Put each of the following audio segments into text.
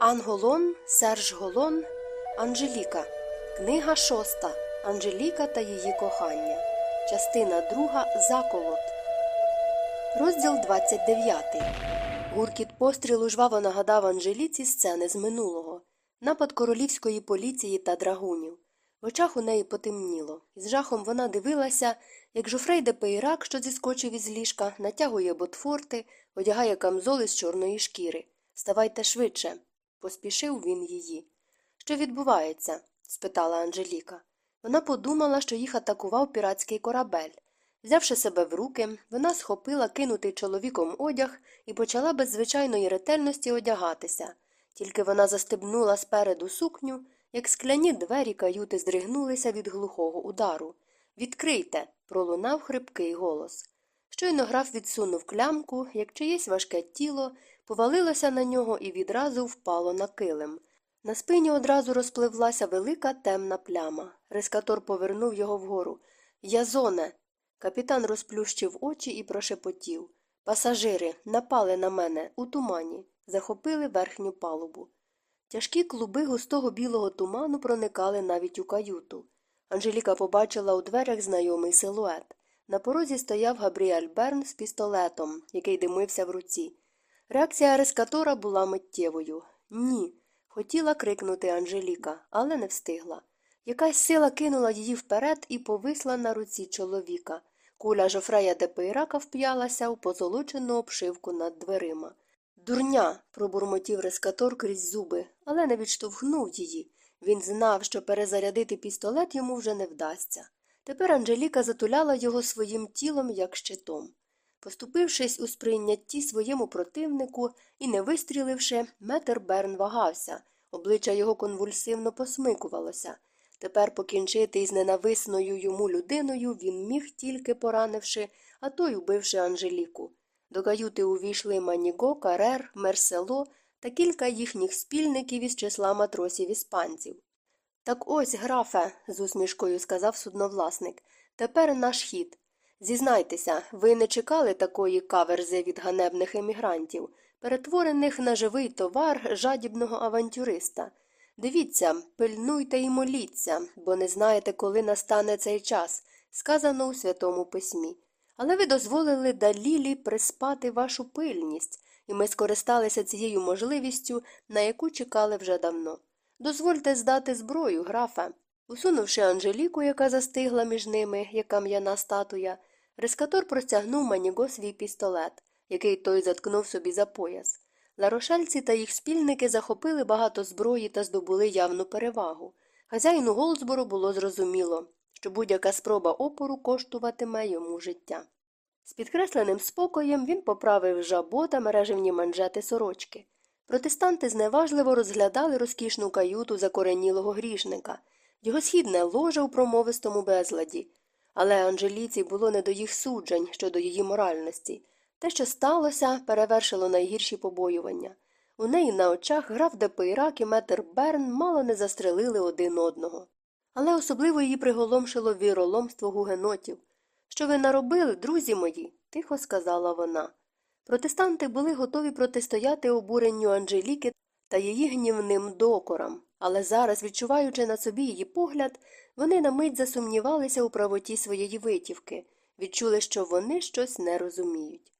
Анголон, Серж Голон, Анжеліка. Книга шоста. Анжеліка та її кохання. Частина друга. Заколот. Розділ 29. Гуркіт пострілу жваво нагадав Анжеліці сцени з минулого. Напад королівської поліції та драгунів. В очах у неї потемніло. Із жахом вона дивилася, як Жофрей де Пейрак, що зіскочив із ліжка, натягує ботфорти, одягає камзоли з чорної шкіри. Ставайте швидше. Поспішив він її. Що відбувається? спитала Анжеліка. Вона подумала, що їх атакував піратський корабель. Взявши себе в руки, вона схопила кинутий чоловіком одяг і почала без звичайної ретельності одягатися. Тільки вона застебнула спереду сукню, як скляні двері каюти здригнулися від глухого удару. Відкрийте. пролунав хрипкий голос. Щойно граф відсунув клямку, як чиєсь важке тіло повалилося на нього і відразу впало на килим. На спині одразу розпливлася велика темна пляма. Рескатор повернув його вгору. Язоне. Капітан розплющив очі і прошепотів. Пасажири напали на мене у тумані, захопили верхню палубу. Тяжкі клуби густого білого туману проникали навіть у каюту. Анжеліка побачила у дверях знайомий силует. На порозі стояв Габріель Берн з пістолетом, який димився в руці. Реакція рескатора була миттєвою. Ні. Хотіла крикнути Анжеліка, але не встигла. Якась сила кинула її вперед і повисла на руці чоловіка. Куля жофрея де Пейрака вп'ялася у позолочену обшивку над дверима. Дурня. пробурмотів рескатор крізь зуби, але не відштовхнув її. Він знав, що перезарядити пістолет йому вже не вдасться. Тепер Анжеліка затуляла його своїм тілом, як щитом. Поступившись у сприйнятті своєму противнику і не вистріливши, метр Берн вагався, обличчя його конвульсивно посмикувалося. Тепер покінчити із ненависною йому людиною він міг тільки поранивши, а то й убивши Анжеліку. До каюти увійшли Маніго, Карер, Мерсело та кілька їхніх спільників із числа матросів іспанців. Так ось, графе, з усмішкою сказав судновласник, тепер наш хід. Зізнайтеся, ви не чекали такої каверзи від ганебних емігрантів, перетворених на живий товар жадібного авантюриста. Дивіться, пильнуйте і моліться, бо не знаєте, коли настане цей час, сказано у Святому Письмі. Але ви дозволили Далілі приспати вашу пильність, і ми скористалися цією можливістю, на яку чекали вже давно. Дозвольте здати зброю, графе. Усунувши Анжеліку, яка застигла між ними, як кам'яна статуя, Рескатор простягнув Маніго свій пістолет, який той заткнув собі за пояс. Ларошельці та їх спільники захопили багато зброї та здобули явну перевагу. Хазяїну Голдсбору було зрозуміло, що будь-яка спроба опору коштуватиме йому життя. З підкресленим спокоєм він поправив жабо та мережевні манжети сорочки. Протестанти зневажливо розглядали розкішну каюту закоренілого грішника, його східне ложе у промовистому безладі. Але Анжеліці було не до їх суджень щодо її моральності. Те, що сталося, перевершило найгірші побоювання. У неї на очах граф де Пейрак і метр Берн мало не застрелили один одного. Але особливо її приголомшило віроломство гугенотів. Що ви наробили, друзі мої? тихо сказала вона. Протестанти були готові протистояти обуренню Анжеліки та її гнівним докорам, але зараз, відчуваючи на собі її погляд, вони на мить засумнівалися у правоті своєї витівки, відчули, що вони щось не розуміють.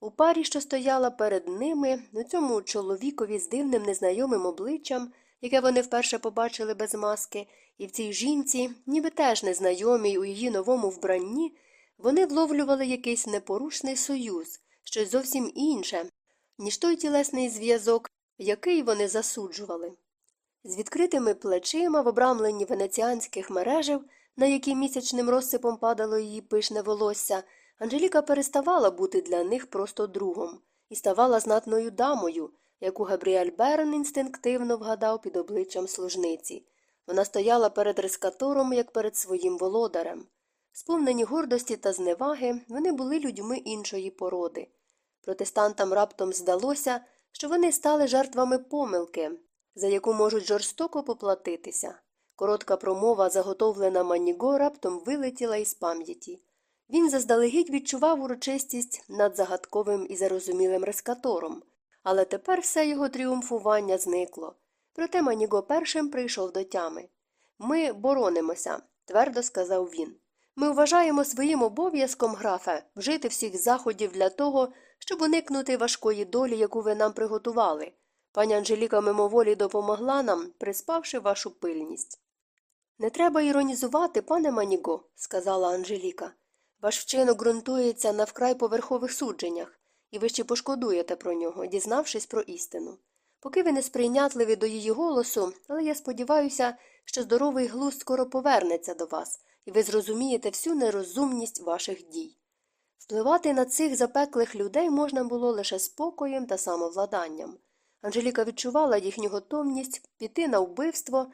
У парі, що стояла перед ними, у цьому чоловікові з дивним незнайомим обличчям, яке вони вперше побачили без маски, і в цій жінці, ніби теж незнайомій у її новому вбранні, вони вловлювали якийсь непорушний союз, щось зовсім інше, ніж той тілесний зв'язок, який вони засуджували. З відкритими плечима в обрамленні венеціанських мережів, на які місячним розсипом падало її пишне волосся, Анжеліка переставала бути для них просто другом і ставала знатною дамою, яку Габріель Берн інстинктивно вгадав під обличчям служниці. Вона стояла перед рескатором, як перед своїм володарем. Сповнені гордості та зневаги, вони були людьми іншої породи. Протестантам раптом здалося, що вони стали жертвами помилки, за яку можуть жорстоко поплатитися. Коротка промова, заготовлена Маніго, раптом вилетіла із пам'яті. Він заздалегідь відчував урочистість над загадковим і зарозумілим рескатором, Але тепер все його тріумфування зникло. Проте Маніго першим прийшов до тями. Ми боронимося, твердо сказав він. Ми вважаємо своїм обов'язком, графе, вжити всіх заходів для того, щоб уникнути важкої долі, яку ви нам приготували. Пані Анжеліка мимоволі допомогла нам, приспавши вашу пильність. Не треба іронізувати, пане Маніго, сказала Анжеліка. Ваш вчинок ґрунтується на вкрай поверхових судженнях, і ви ще пошкодуєте про нього, дізнавшись про істину. Поки ви не сприйнятливі до її голосу, але я сподіваюся, що здоровий глузд скоро повернеться до вас, і ви зрозумієте всю нерозумність ваших дій. Впливати на цих запеклих людей можна було лише спокоєм та самовладанням. Анжеліка відчувала їхню готовність піти на вбивство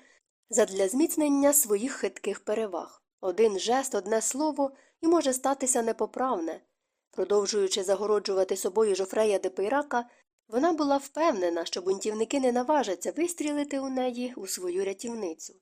задля зміцнення своїх хитких переваг. Один жест, одне слово і може статися непоправне. Продовжуючи загороджувати собою жофрея де Пейрака, вона була впевнена, що бунтівники не наважаться вистрілити у неї у свою рятівницю.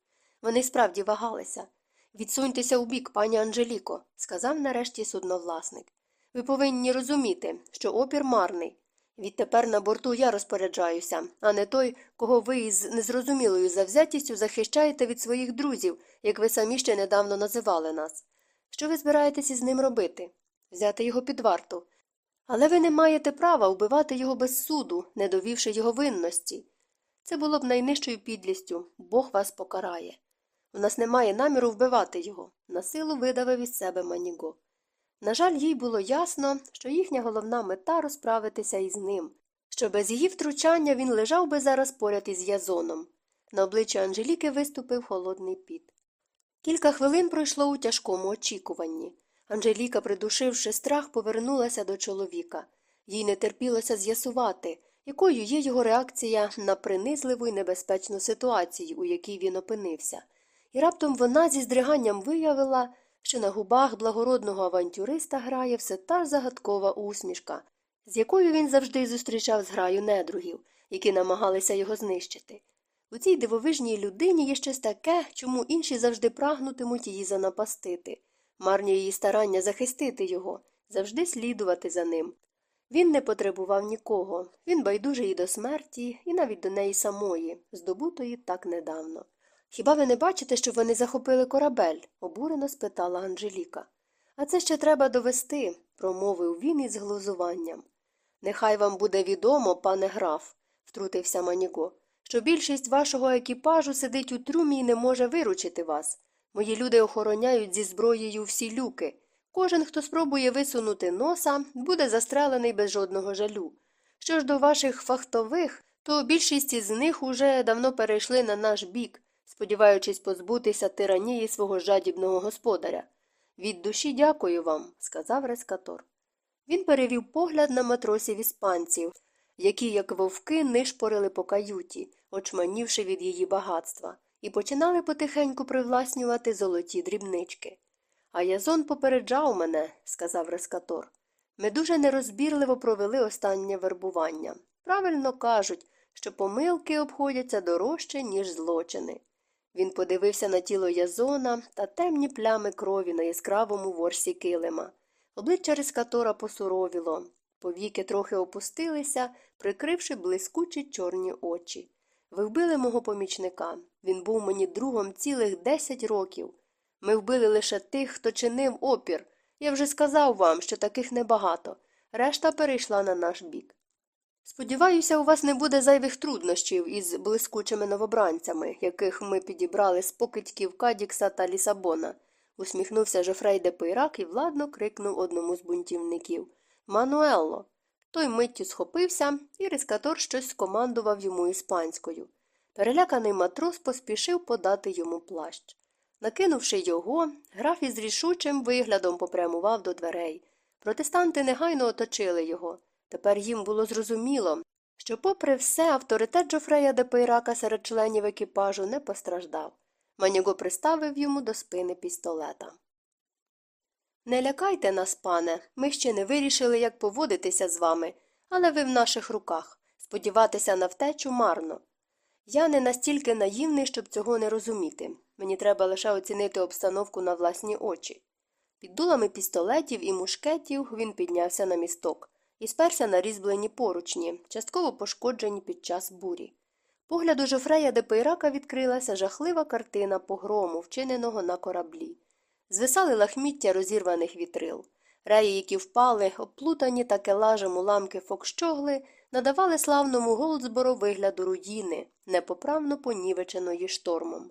Вони справді вагалися. Відсуньтеся у бік, пані Анжеліко, сказав нарешті судновласник. Ви повинні розуміти, що опір марний. Відтепер на борту я розпоряджаюся, а не той, кого ви із незрозумілою завзятістю захищаєте від своїх друзів, як ви самі ще недавно називали нас. Що ви збираєтесь із ним робити? Взяти його під варту. Але ви не маєте права вбивати його без суду, не довівши його винності. Це було б найнижчою підлістю Бог вас покарає. У нас немає наміру вбивати його, насилу видавив із себе Маніго. На жаль, їй було ясно, що їхня головна мета розправитися із ним, що без її втручання він лежав би зараз поряд із язоном. На обличчі Анжеліки виступив холодний піт. Кілька хвилин пройшло у тяжкому очікуванні. Анжеліка, придушивши страх, повернулася до чоловіка. Їй не терпілося з'ясувати, якою є його реакція на принизливу і небезпечну ситуацію, у якій він опинився. І раптом вона зі здриганням виявила, що на губах благородного авантюриста грає все та ж загадкова усмішка, з якою він завжди зустрічав зграю недругів, які намагалися його знищити. У цій дивовижній людині є щось таке, чому інші завжди прагнутимуть її занапастити, марні її старання захистити його, завжди слідувати за ним. Він не потребував нікого, він байдужий і до смерті, і навіть до неї самої, здобутої так недавно. Хіба ви не бачите, що вони захопили корабель? обурено спитала Анжеліка. А це ще треба довести, промовив він із глузуванням. Нехай вам буде відомо, пане граф, втрутився Маніго, що більшість вашого екіпажу сидить у трюмі і не може виручити вас. Мої люди охороняють зі зброєю всі люки. Кожен, хто спробує висунути носа, буде застрелений без жодного жалю. Що ж до ваших фахтових, то більшість із них уже давно перейшли на наш бік сподіваючись позбутися тиранії свого жадібного господаря. Від душі дякую вам, сказав Рескатор. Він перевів погляд на матросів іспанців, які, як вовки, нишпорили по каюті, очманівши від її багатства, і починали потихеньку привласнювати золоті дрібнички. А язон попереджав мене, сказав Рескатор. Ми дуже нерозбірливо провели останнє вербування. Правильно кажуть, що помилки обходяться дорожче, ніж злочини. Він подивився на тіло язона та темні плями крові на яскравому ворсі килима. Обличчя Рискатора посуровіло, повіки трохи опустилися, прикривши блискучі чорні очі. Ви вбили мого помічника. Він був мені другом цілих десять років. Ми вбили лише тих, хто чинив опір. Я вже сказав вам, що таких небагато. Решта перейшла на наш бік. Сподіваюся, у вас не буде зайвих труднощів із блискучими новобранцями, яких ми підібрали з покидьків Кадікса та Лісабона, усміхнувся Жофрей де Пейрак і владно крикнув одному з бунтівників Мануелло. Той миттю схопився, і рискатор щось скомандував йому іспанською. Переляканий матрос поспішив подати йому плащ. Накинувши його, граф із рішучим виглядом попрямував до дверей. Протестанти негайно оточили його. Тепер їм було зрозуміло, що, попри все, авторитет Джофрея де Пейрака серед членів екіпажу не постраждав. Маніго приставив йому до спини пістолета. Не лякайте нас, пане, ми ще не вирішили, як поводитися з вами, але ви в наших руках. Сподіватися на втечу марно. Я не настільки наївний, щоб цього не розуміти. Мені треба лише оцінити обстановку на власні очі. Під дулами пістолетів і мушкетів він піднявся на місток і сперся на різьблені поручні, частково пошкоджені під час бурі. Погляду Жофрея де Пейрака відкрилася жахлива картина погрому, вчиненого на кораблі. Звисали лахміття розірваних вітрил. Реї, які впали, обплутані та келажем уламки фокщогли, надавали славному Голдсбору вигляду руїни, непоправно понівеченої штормом.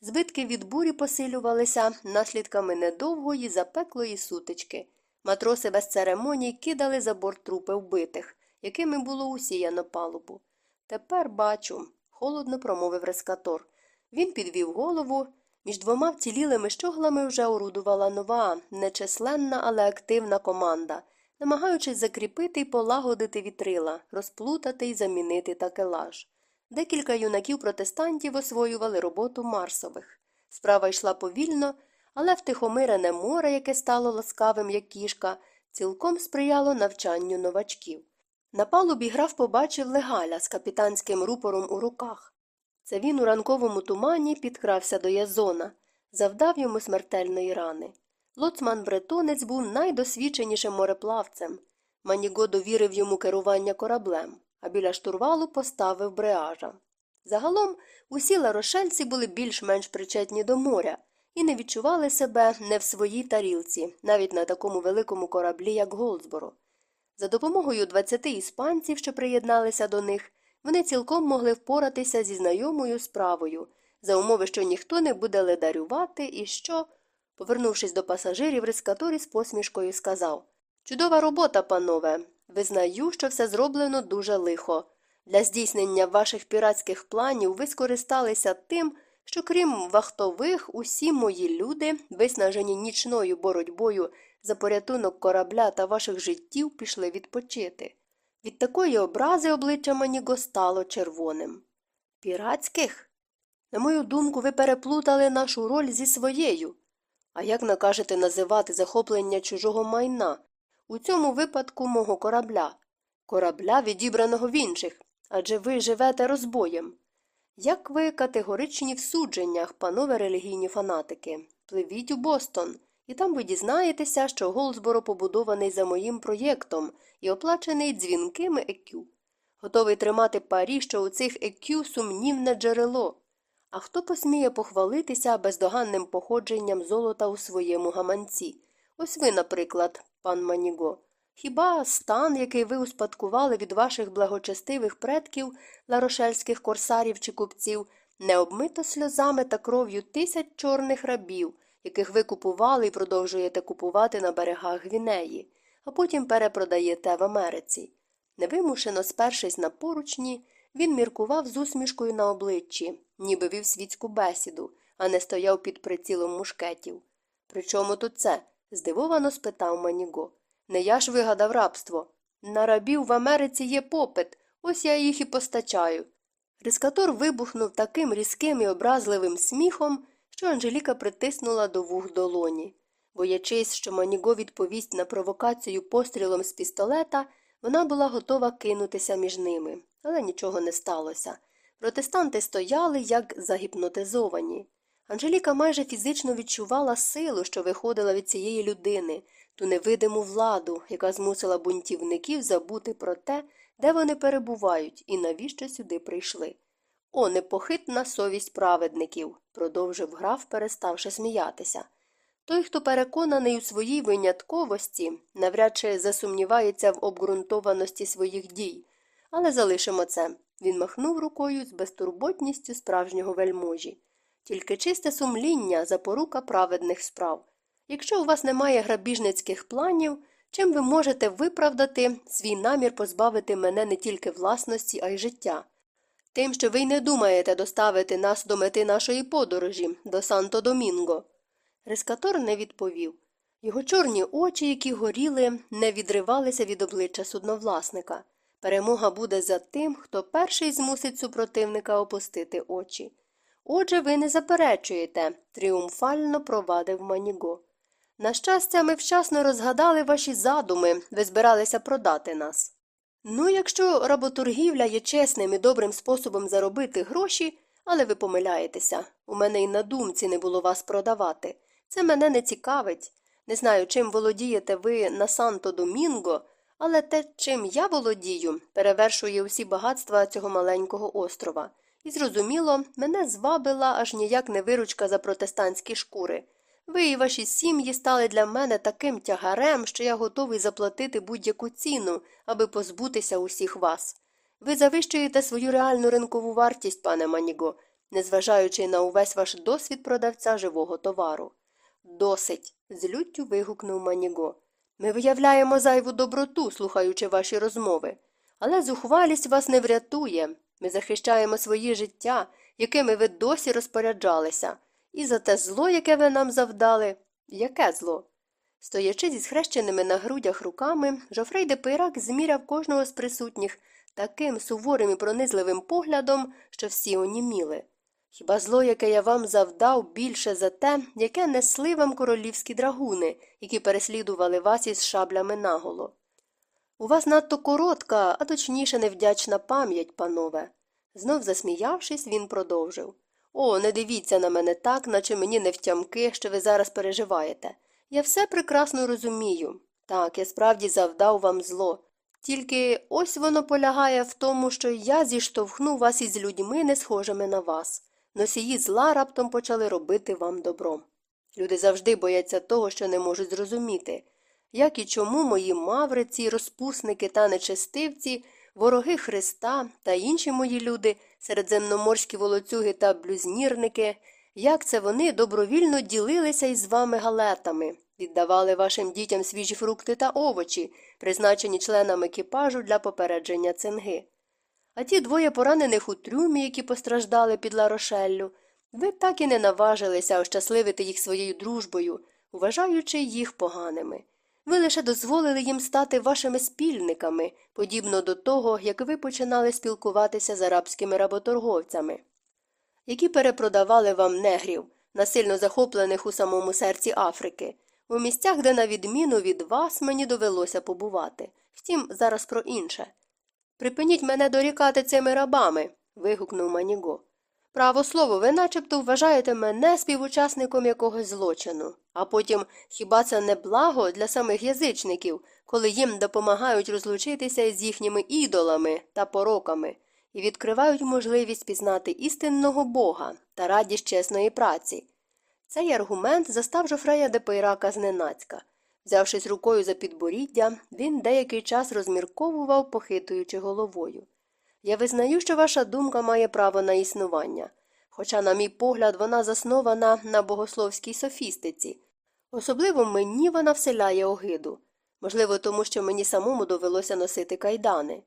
Збитки від бурі посилювалися наслідками недовгої запеклої сутички. Матроси без церемоній кидали за борт трупи вбитих, якими було усіяно палубу. Тепер бачу, холодно промовив рескатор. Він підвів голову. Між двома вцілілими щоглами вже орудувала нова, нечисленна, але активна команда, намагаючись закріпити й полагодити вітрила, розплутати й замінити такелаж. Декілька юнаків протестантів освоювали роботу Марсових. Справа йшла повільно, але втихомирене море, яке стало ласкавим, як кішка, цілком сприяло навчанню новачків. На палубі граф побачив легаля з капітанським рупором у руках. Це він у ранковому тумані підкрався до Язона, завдав йому смертельної рани. Лоцман бретонець був найдосвідченішим мореплавцем. Маніго довірив йому керування кораблем, а біля штурвалу поставив бреажа. Загалом усі ларошельці були більш-менш причетні до моря і не відчували себе не в своїй тарілці, навіть на такому великому кораблі, як Голдсборо. За допомогою 20 іспанців, що приєдналися до них, вони цілком могли впоратися зі знайомою справою, за умови, що ніхто не буде ледарювати і що. Повернувшись до пасажирів, Рискаторі з посмішкою сказав Чудова робота, панове. Визнаю, що все зроблено дуже лихо. Для здійснення ваших піратських планів ви скористалися тим, що крім вахтових, усі мої люди, виснажені нічною боротьбою за порятунок корабля та ваших життів, пішли відпочити. Від такої образи обличчя Маніго стало червоним. Піратських? На мою думку, ви переплутали нашу роль зі своєю. А як накажете називати захоплення чужого майна? У цьому випадку мого корабля, корабля, відібраного в інших, адже ви живете розбоєм. Як ви категоричні в судженнях, панове релігійні фанатики, пливіть у Бостон, і там ви дізнаєтеся, що Голдсборо побудований за моїм проєктом і оплачений дзвінкими екю. Готовий тримати парі, що у цих екю сумнівне джерело. А хто посміє похвалитися бездоганним походженням золота у своєму гаманці? Ось ви, наприклад, пан Маніго. Хіба стан, який ви успадкували від ваших благочестивих предків, ларошельських корсарів чи купців, не обмито сльозами та кров'ю тисяч чорних рабів, яких ви купували і продовжуєте купувати на берегах Гвінеї, а потім перепродаєте в Америці. Невимушено спершись на поручні, він міркував з усмішкою на обличчі, ніби вів світську бесіду, а не стояв під прицілом мушкетів. Причому тут це? здивовано спитав Маніго. Не я ж вигадав рабство. На рабів в Америці є попит, ось я їх і постачаю. Рискатор вибухнув таким різким і образливим сміхом, що Анжеліка притиснула до вух долоні. Боячись, що Маніго відповість на провокацію пострілом з пістолета, вона була готова кинутися між ними, але нічого не сталося. Протестанти стояли, як загіпнотизовані. Анжеліка майже фізично відчувала силу, що виходила від цієї людини, ту невидиму владу, яка змусила бунтівників забути про те, де вони перебувають і навіщо сюди прийшли. О, непохитна совість праведників, продовжив граф, переставши сміятися. Той, хто переконаний у своїй винятковості, навряд чи засумнівається в обґрунтованості своїх дій, але залишимо це. Він махнув рукою з безтурботністю справжнього вельможі. Тільки чисте сумління запорука праведних справ. Якщо у вас немає грабіжницьких планів, чим ви можете виправдати свій намір позбавити мене не тільки власності, а й життя? Тим, що ви й не думаєте доставити нас до мети нашої подорожі, до Санто Домінго. Рескатор не відповів. Його чорні очі, які горіли, не відривалися від обличчя судновласника. Перемога буде за тим, хто перший змусить супротивника опустити очі. Отже, ви не заперечуєте, тріумфально провадив Маніго. На щастя, ми вчасно розгадали ваші задуми, ви збиралися продати нас. Ну, якщо работоргівля є чесним і добрим способом заробити гроші, але ви помиляєтеся. У мене й на думці не було вас продавати. Це мене не цікавить. Не знаю, чим володієте ви на Санто Домінго, Але те, чим я володію, перевершує усі багатства цього маленького острова. І зрозуміло, мене звабила аж ніяк не виручка за протестантські шкури. Ви і ваші сім'ї стали для мене таким тягарем, що я готовий заплатити будь-яку ціну, аби позбутися усіх вас. Ви завищуєте свою реальну ринкову вартість, пане Маніго, незважаючи на увесь ваш досвід продавця живого товару. Досить. з люттю вигукнув Маніго. Ми виявляємо зайву доброту, слухаючи ваші розмови. Але зухвалість вас не врятує. Ми захищаємо свої життя, якими ви досі розпоряджалися, і за те зло, яке ви нам завдали. Яке зло? Стоячи зі схрещеними на грудях руками, Жофрей де Пейрак зміряв кожного з присутніх таким суворим і пронизливим поглядом, що всі оніміли. Хіба зло, яке я вам завдав, більше за те, яке несли вам королівські драгуни, які переслідували вас із шаблями наголо? У вас надто коротка, а точніше невдячна пам'ять, панове. Знов засміявшись, він продовжив О, не дивіться на мене так, наче мені не втямки, що ви зараз переживаєте. Я все прекрасно розумію. Так, я справді завдав вам зло. Тільки ось воно полягає в тому, що я зіштовхну вас із людьми, не схожими на вас. Носії зла раптом почали робити вам добро. Люди завжди бояться того, що не можуть зрозуміти, як і чому мої мавриці, розпусники та нечестивці, вороги Христа та інші мої люди, середземноморські волоцюги та блюзнірники, як це вони добровільно ділилися із вами галетами, віддавали вашим дітям свіжі фрукти та овочі, призначені членам екіпажу для попередження цинги. А ті двоє поранених у трюмі, які постраждали під Ларошеллю, ви так і не наважилися ощасливити їх своєю дружбою, вважаючи їх поганими. Ви лише дозволили їм стати вашими спільниками, подібно до того, як ви починали спілкуватися з арабськими работорговцями, які перепродавали вам негрів, насильно захоплених у самому серці Африки, у місцях, де, на відміну від вас, мені довелося побувати. Втім, зараз про інше. Припиніть мене дорікати цими рабами. вигукнув Маніго. Право слово, ви начебто вважаєте мене співучасником якогось злочину. А потім хіба це не благо для самих язичників, коли їм допомагають розлучитися із їхніми ідолами та пороками і відкривають можливість пізнати істинного Бога та радість чесної праці? Цей аргумент застав Жофрея де Пейрака зненацька. Взявшись рукою за підборіддя, він деякий час розмірковував, похитуючи головою. Я визнаю, що ваша думка має право на існування, хоча, на мій погляд, вона заснована на богословській софістиці. Особливо мені вона вселяє огиду, можливо, тому що мені самому довелося носити кайдани.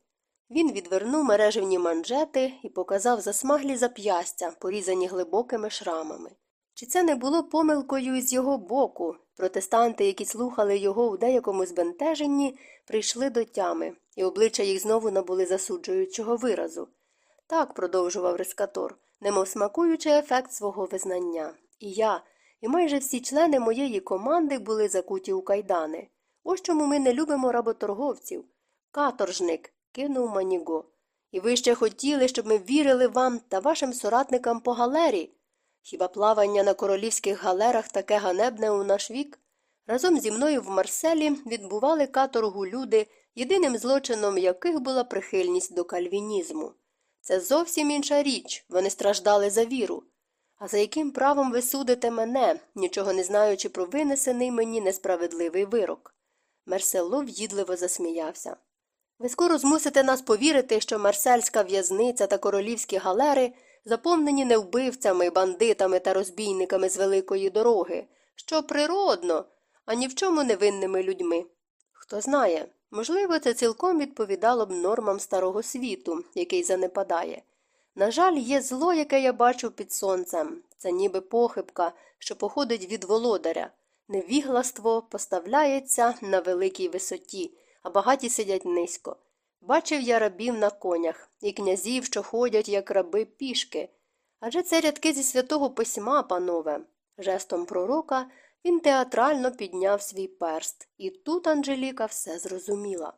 Він відвернув мережевні манжети і показав засмаглі зап'ястя, порізані глибокими шрамами. Чи це не було помилкою із його боку? Протестанти, які слухали його у деякому збентеженні, прийшли до тями, і обличчя їх знову набули засуджуючого виразу. Так, продовжував Рескатор, немов смакуючи ефект свого визнання. І я, і майже всі члени моєї команди були закуті у кайдани. Ось чому ми не любимо работорговців. Каторжник, кинув Маніго. І ви ще хотіли, щоб ми вірили вам та вашим соратникам по галері. Хіба плавання на королівських галерах таке ганебне у наш вік? Разом зі мною в Марселі відбували каторгу люди, єдиним злочином яких була прихильність до кальвінізму. Це зовсім інша річ, вони страждали за віру. А за яким правом ви судите мене, нічого не знаючи про винесений мені несправедливий вирок? Мерсело в'їдливо засміявся. Ви скоро змусите нас повірити, що марсельська в'язниця та королівські галери заповнені не вбивцями, бандитами та розбійниками з великої дороги, що природно, а ні в чому невинними людьми. Хто знає, можливо, це цілком відповідало б нормам старого світу, який занепадає. На жаль, є зло, яке я бачу під сонцем це ніби похибка, що походить від володаря. Невігластво поставляється на великій висоті, а багаті сидять низько. Бачив я рабів на конях і князів, що ходять, як раби пішки. Адже це рядки зі святого письма, панове. Жестом пророка він театрально підняв свій перст, і тут Анжеліка все зрозуміла.